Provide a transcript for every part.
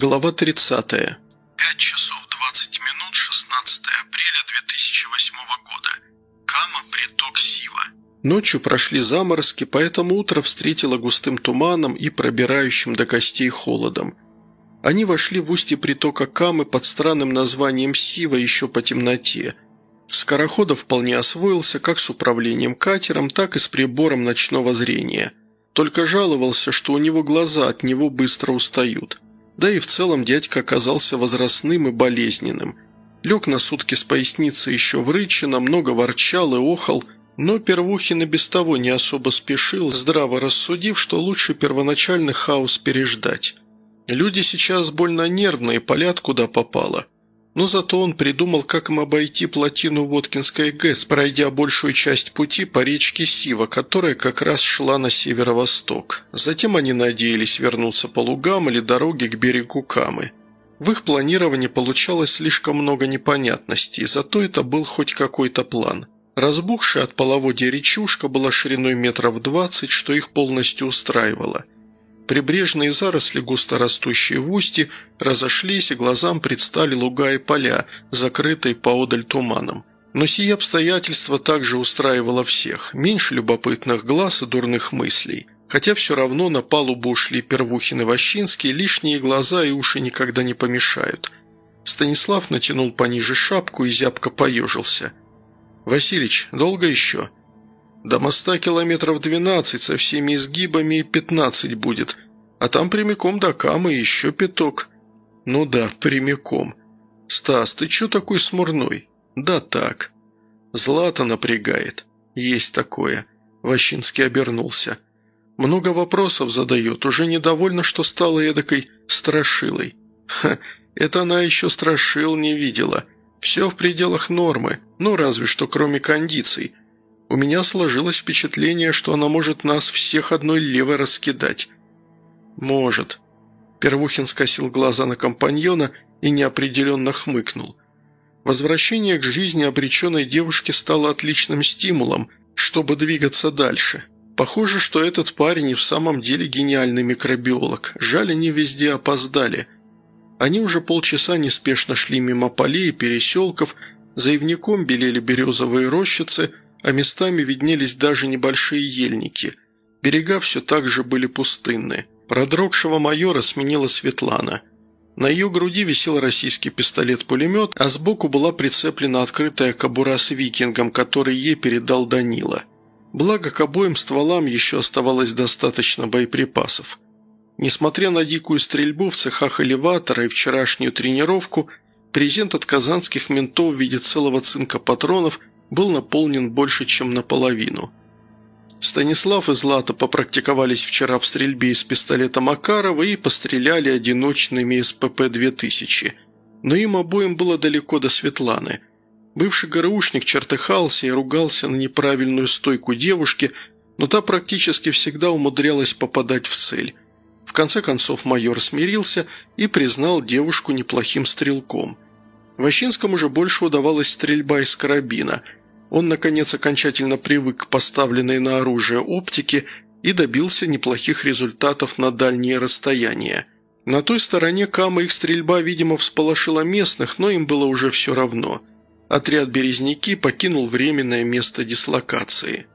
Глава 30. 5 часов 20 минут 16 апреля 2008 года. Кама, приток Сива. Ночью прошли заморозки, поэтому утро встретило густым туманом и пробирающим до костей холодом. Они вошли в устье притока Камы под странным названием Сива еще по темноте. Скороходов вполне освоился как с управлением катером, так и с прибором ночного зрения. Только жаловался, что у него глаза от него быстро устают – да и в целом дядька оказался возрастным и болезненным. Лег на сутки с поясницы еще врычено, много ворчал и охал, но Первухин и без того не особо спешил, здраво рассудив, что лучше первоначальный хаос переждать. Люди сейчас больно нервные, палят куда попало – но зато он придумал, как им обойти плотину Воткинской ГЭС, пройдя большую часть пути по речке Сива, которая как раз шла на северо-восток. Затем они надеялись вернуться по лугам или дороге к берегу Камы. В их планировании получалось слишком много непонятностей, зато это был хоть какой-то план. Разбухшая от половодья речушка была шириной метров двадцать, что их полностью устраивало – Прибрежные заросли, густо растущие в устье, разошлись, и глазам предстали луга и поля, закрытые поодаль туманом. Но сие обстоятельство также устраивало всех, меньше любопытных глаз и дурных мыслей. Хотя все равно на палубу ушли Первухин и Ващинский, лишние глаза и уши никогда не помешают. Станислав натянул пониже шапку и зябко поежился. «Василич, долго еще?» До моста километров двенадцать, со всеми изгибами пятнадцать будет, а там прямиком до Камы еще пяток. Ну да, прямиком. Стас, ты че такой смурной? Да так. Злата напрягает. Есть такое. Ващинский обернулся. Много вопросов задает, уже недовольна, что стала эдакой страшилой. Ха, это она еще страшил не видела. Все в пределах нормы, ну разве что кроме кондиций – у меня сложилось впечатление, что она может нас всех одной левой раскидать». «Может». Первухин скосил глаза на компаньона и неопределенно хмыкнул. Возвращение к жизни обреченной девушки стало отличным стимулом, чтобы двигаться дальше. Похоже, что этот парень и в самом деле гениальный микробиолог. Жаль, они везде опоздали. Они уже полчаса неспешно шли мимо полей и переселков, за ивником белели березовые рощицы – а местами виднелись даже небольшие ельники. Берега все так же были пустынны. Продрогшего майора сменила Светлана. На ее груди висел российский пистолет-пулемет, а сбоку была прицеплена открытая кобура с викингом, который ей передал Данила. Благо, к обоим стволам еще оставалось достаточно боеприпасов. Несмотря на дикую стрельбу в цехах элеватора и вчерашнюю тренировку, презент от казанских ментов в виде целого цинка патронов был наполнен больше, чем наполовину. Станислав и Злата попрактиковались вчера в стрельбе из пистолета Макарова и постреляли одиночными из ПП-2000. Но им обоим было далеко до Светланы. Бывший ГРУшник чертыхался и ругался на неправильную стойку девушки, но та практически всегда умудрялась попадать в цель. В конце концов майор смирился и признал девушку неплохим стрелком. Ващинскому же больше удавалась стрельба из карабина – он, наконец, окончательно привык к поставленной на оружие оптике и добился неплохих результатов на дальние расстояния. На той стороне Кама их стрельба, видимо, всполошила местных, но им было уже все равно. Отряд «Березники» покинул временное место дислокации.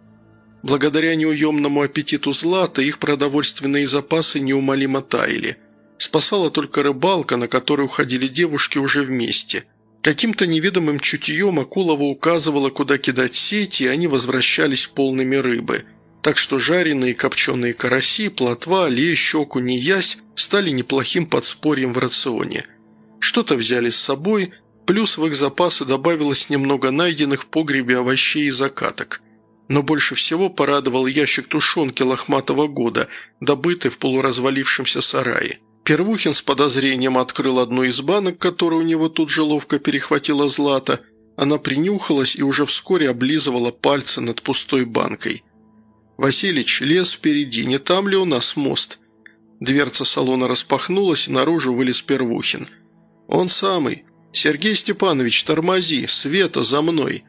Благодаря неуемному аппетиту Злата их продовольственные запасы неумолимо таяли. Спасала только рыбалка, на которой уходили девушки уже вместе – Каким-то неведомым чутьем Акулова указывала, куда кидать сети, и они возвращались полными рыбы. Так что жареные копченые караси, плотва, лещ, окунь ясь стали неплохим подспорьем в рационе. Что-то взяли с собой, плюс в их запасы добавилось немного найденных в погребе овощей и закаток. Но больше всего порадовал ящик тушенки лохматого года, добытый в полуразвалившемся сарае. Первухин с подозрением открыл одну из банок, которую у него тут же ловко перехватила Злата. Она принюхалась и уже вскоре облизывала пальцы над пустой банкой. «Василич, лес впереди, не там ли у нас мост?» Дверца салона распахнулась, и наружу вылез Первухин. «Он самый. Сергей Степанович, тормози, Света за мной».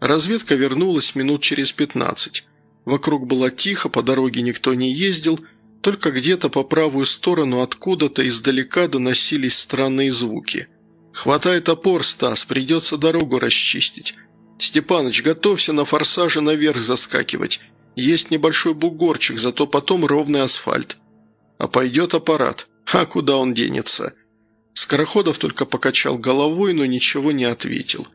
Разведка вернулась минут через пятнадцать. Вокруг было тихо, по дороге никто не ездил – Только где-то по правую сторону откуда-то издалека доносились странные звуки. «Хватай топор, Стас, придется дорогу расчистить. Степаныч, готовься на форсаже наверх заскакивать. Есть небольшой бугорчик, зато потом ровный асфальт. А пойдет аппарат. А куда он денется?» Скороходов только покачал головой, но ничего не ответил.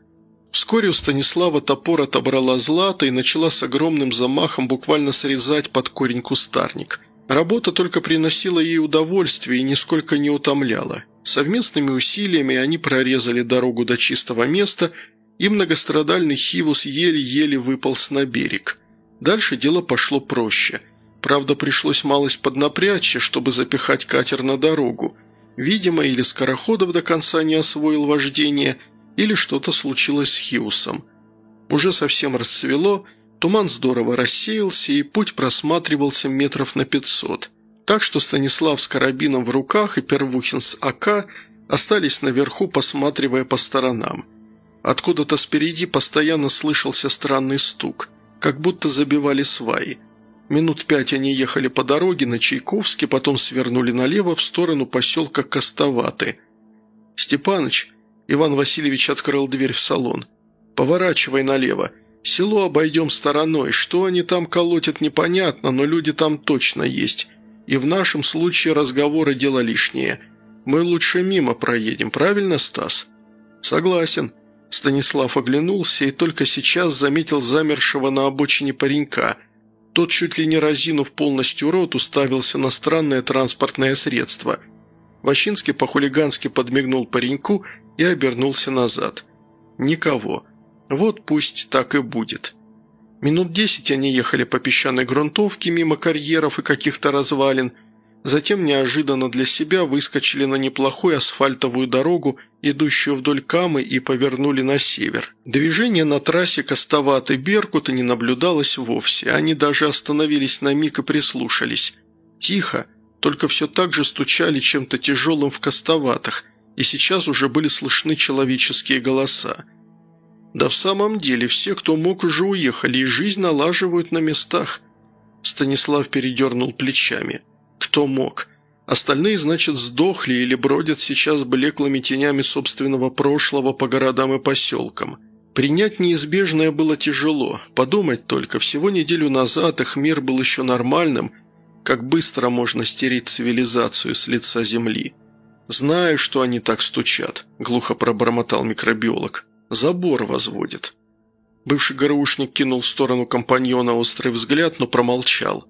Вскоре у Станислава топор отобрала злато и начала с огромным замахом буквально срезать под корень кустарник. Работа только приносила ей удовольствие и нисколько не утомляла. Совместными усилиями они прорезали дорогу до чистого места, и многострадальный Хивус еле-еле выполз на берег. Дальше дело пошло проще. Правда, пришлось малость поднапрячься, чтобы запихать катер на дорогу. Видимо, или Скороходов до конца не освоил вождение, или что-то случилось с Хиусом. Уже совсем расцвело, Туман здорово рассеялся, и путь просматривался метров на пятьсот. Так что Станислав с карабином в руках и Первухин с АК остались наверху, посматривая по сторонам. Откуда-то спереди постоянно слышался странный стук, как будто забивали сваи. Минут пять они ехали по дороге на Чайковске, потом свернули налево в сторону поселка Костоваты. «Степаныч», Иван Васильевич открыл дверь в салон, – «поворачивай налево». Село обойдем стороной. Что они там колотят, непонятно, но люди там точно есть. И в нашем случае разговоры – дело лишнее. Мы лучше мимо проедем, правильно, Стас?» «Согласен». Станислав оглянулся и только сейчас заметил замершего на обочине паренька. Тот, чуть ли не разинув полностью рот, уставился на странное транспортное средство. Ващинский по-хулигански подмигнул пареньку и обернулся назад. «Никого». Вот пусть так и будет. Минут десять они ехали по песчаной грунтовке мимо карьеров и каких-то развалин, затем неожиданно для себя выскочили на неплохую асфальтовую дорогу, идущую вдоль Камы, и повернули на север. Движение на трассе Костоваты-Беркута не наблюдалось вовсе, они даже остановились на миг и прислушались. Тихо, только все так же стучали чем-то тяжелым в Костоватах, и сейчас уже были слышны человеческие голоса. Да в самом деле, все, кто мог, уже уехали, и жизнь налаживают на местах. Станислав передернул плечами. Кто мог? Остальные, значит, сдохли или бродят сейчас блеклыми тенями собственного прошлого по городам и поселкам. Принять неизбежное было тяжело. Подумать только, всего неделю назад их мир был еще нормальным. Как быстро можно стереть цивилизацию с лица земли. «Знаю, что они так стучат», – глухо пробормотал микробиолог. Забор возводит». Бывший ГРУшник кинул в сторону компаньона острый взгляд, но промолчал.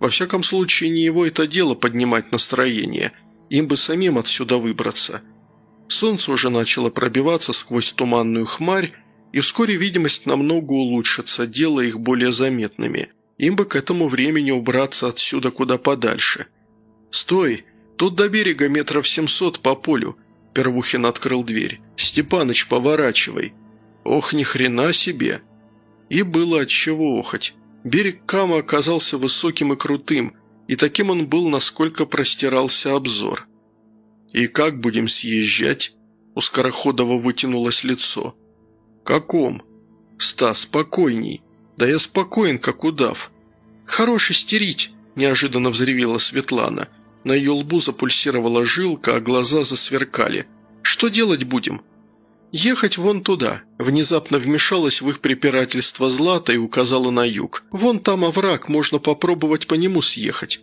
Во всяком случае, не его это дело поднимать настроение. Им бы самим отсюда выбраться. Солнце уже начало пробиваться сквозь туманную хмарь, и вскоре видимость намного улучшится, делая их более заметными. Им бы к этому времени убраться отсюда куда подальше. «Стой! Тут до берега метров семьсот по полю. Первухин открыл дверь. «Степаныч, поворачивай!» «Ох, ни хрена себе!» И было от чего охоть. Берег Кама оказался высоким и крутым, и таким он был, насколько простирался обзор. «И как будем съезжать?» У Скороходова вытянулось лицо. «Каком?» «Стас, спокойней. Да я спокоен, как удав». «Хорош истерить!» – неожиданно взревела Светлана – на ее лбу запульсировала жилка, а глаза засверкали. «Что делать будем?» «Ехать вон туда», – внезапно вмешалась в их препирательство Злата и указала на юг. «Вон там овраг, можно попробовать по нему съехать».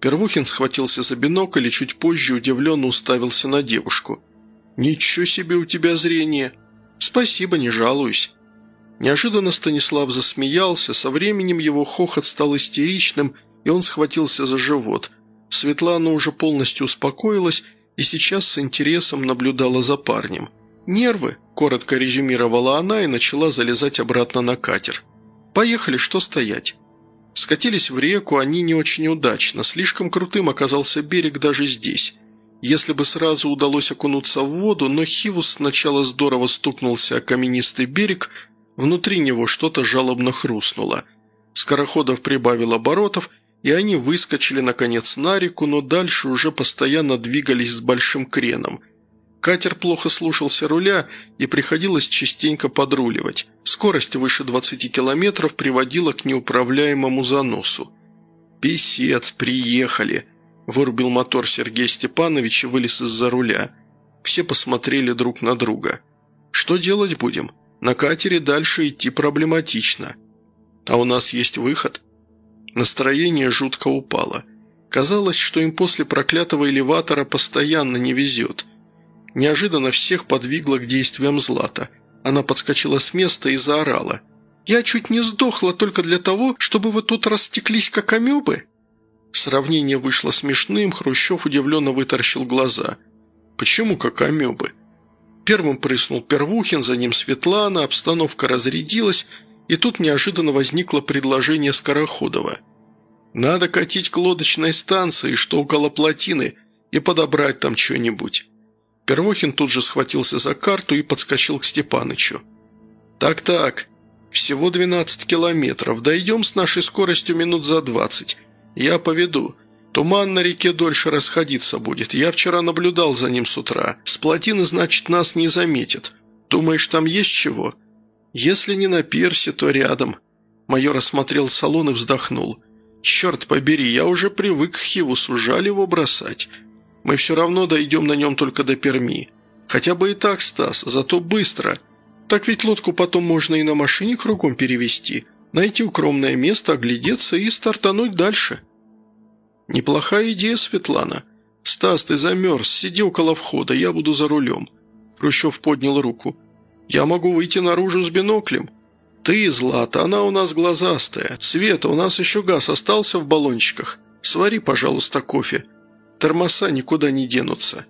Первухин схватился за бинокль и чуть позже удивленно уставился на девушку. «Ничего себе у тебя зрение!» «Спасибо, не жалуюсь». Неожиданно Станислав засмеялся, со временем его хохот стал истеричным, и он схватился за живот – Светлана уже полностью успокоилась и сейчас с интересом наблюдала за парнем. «Нервы», – коротко резюмировала она и начала залезать обратно на катер. «Поехали, что стоять?» Скатились в реку они не очень удачно, слишком крутым оказался берег даже здесь. Если бы сразу удалось окунуться в воду, но Хивус сначала здорово стукнулся о каменистый берег, внутри него что-то жалобно хрустнуло. Скороходов прибавил оборотов – и они выскочили, наконец, на реку, но дальше уже постоянно двигались с большим креном. Катер плохо слушался руля, и приходилось частенько подруливать. Скорость выше 20 километров приводила к неуправляемому заносу. «Песец, приехали!» – вырубил мотор Сергей Степанович и вылез из-за руля. Все посмотрели друг на друга. «Что делать будем? На катере дальше идти проблематично. А у нас есть выход?» Настроение жутко упало. Казалось, что им после проклятого элеватора постоянно не везет. Неожиданно всех подвигло к действиям Злата. Она подскочила с места и заорала. «Я чуть не сдохла только для того, чтобы вы тут растеклись, как амебы?» Сравнение вышло смешным, Хрущев удивленно вытаращил глаза. «Почему как амебы?» Первым прыснул Первухин, за ним Светлана, обстановка разрядилась, и тут неожиданно возникло предложение Скороходова – надо катить к лодочной станции, что около плотины, и подобрать там что-нибудь». Первохин тут же схватился за карту и подскочил к Степанычу. «Так-так, всего 12 километров. Дойдем с нашей скоростью минут за 20. Я поведу. Туман на реке дольше расходиться будет. Я вчера наблюдал за ним с утра. С плотины, значит, нас не заметит. Думаешь, там есть чего? Если не на пирсе, то рядом». Майор осмотрел салон и вздохнул. «Черт побери, я уже привык к Хивусу, жаль его бросать. Мы все равно дойдем на нем только до Перми. Хотя бы и так, Стас, зато быстро. Так ведь лодку потом можно и на машине кругом перевести, найти укромное место, оглядеться и стартануть дальше». «Неплохая идея, Светлана. Стас, ты замерз, сиди около входа, я буду за рулем». Хрущев поднял руку. «Я могу выйти наружу с биноклем». «Ты, Злата, она у нас глазастая. Света, у нас еще газ остался в баллончиках. Свари, пожалуйста, кофе. Тормоза никуда не денутся».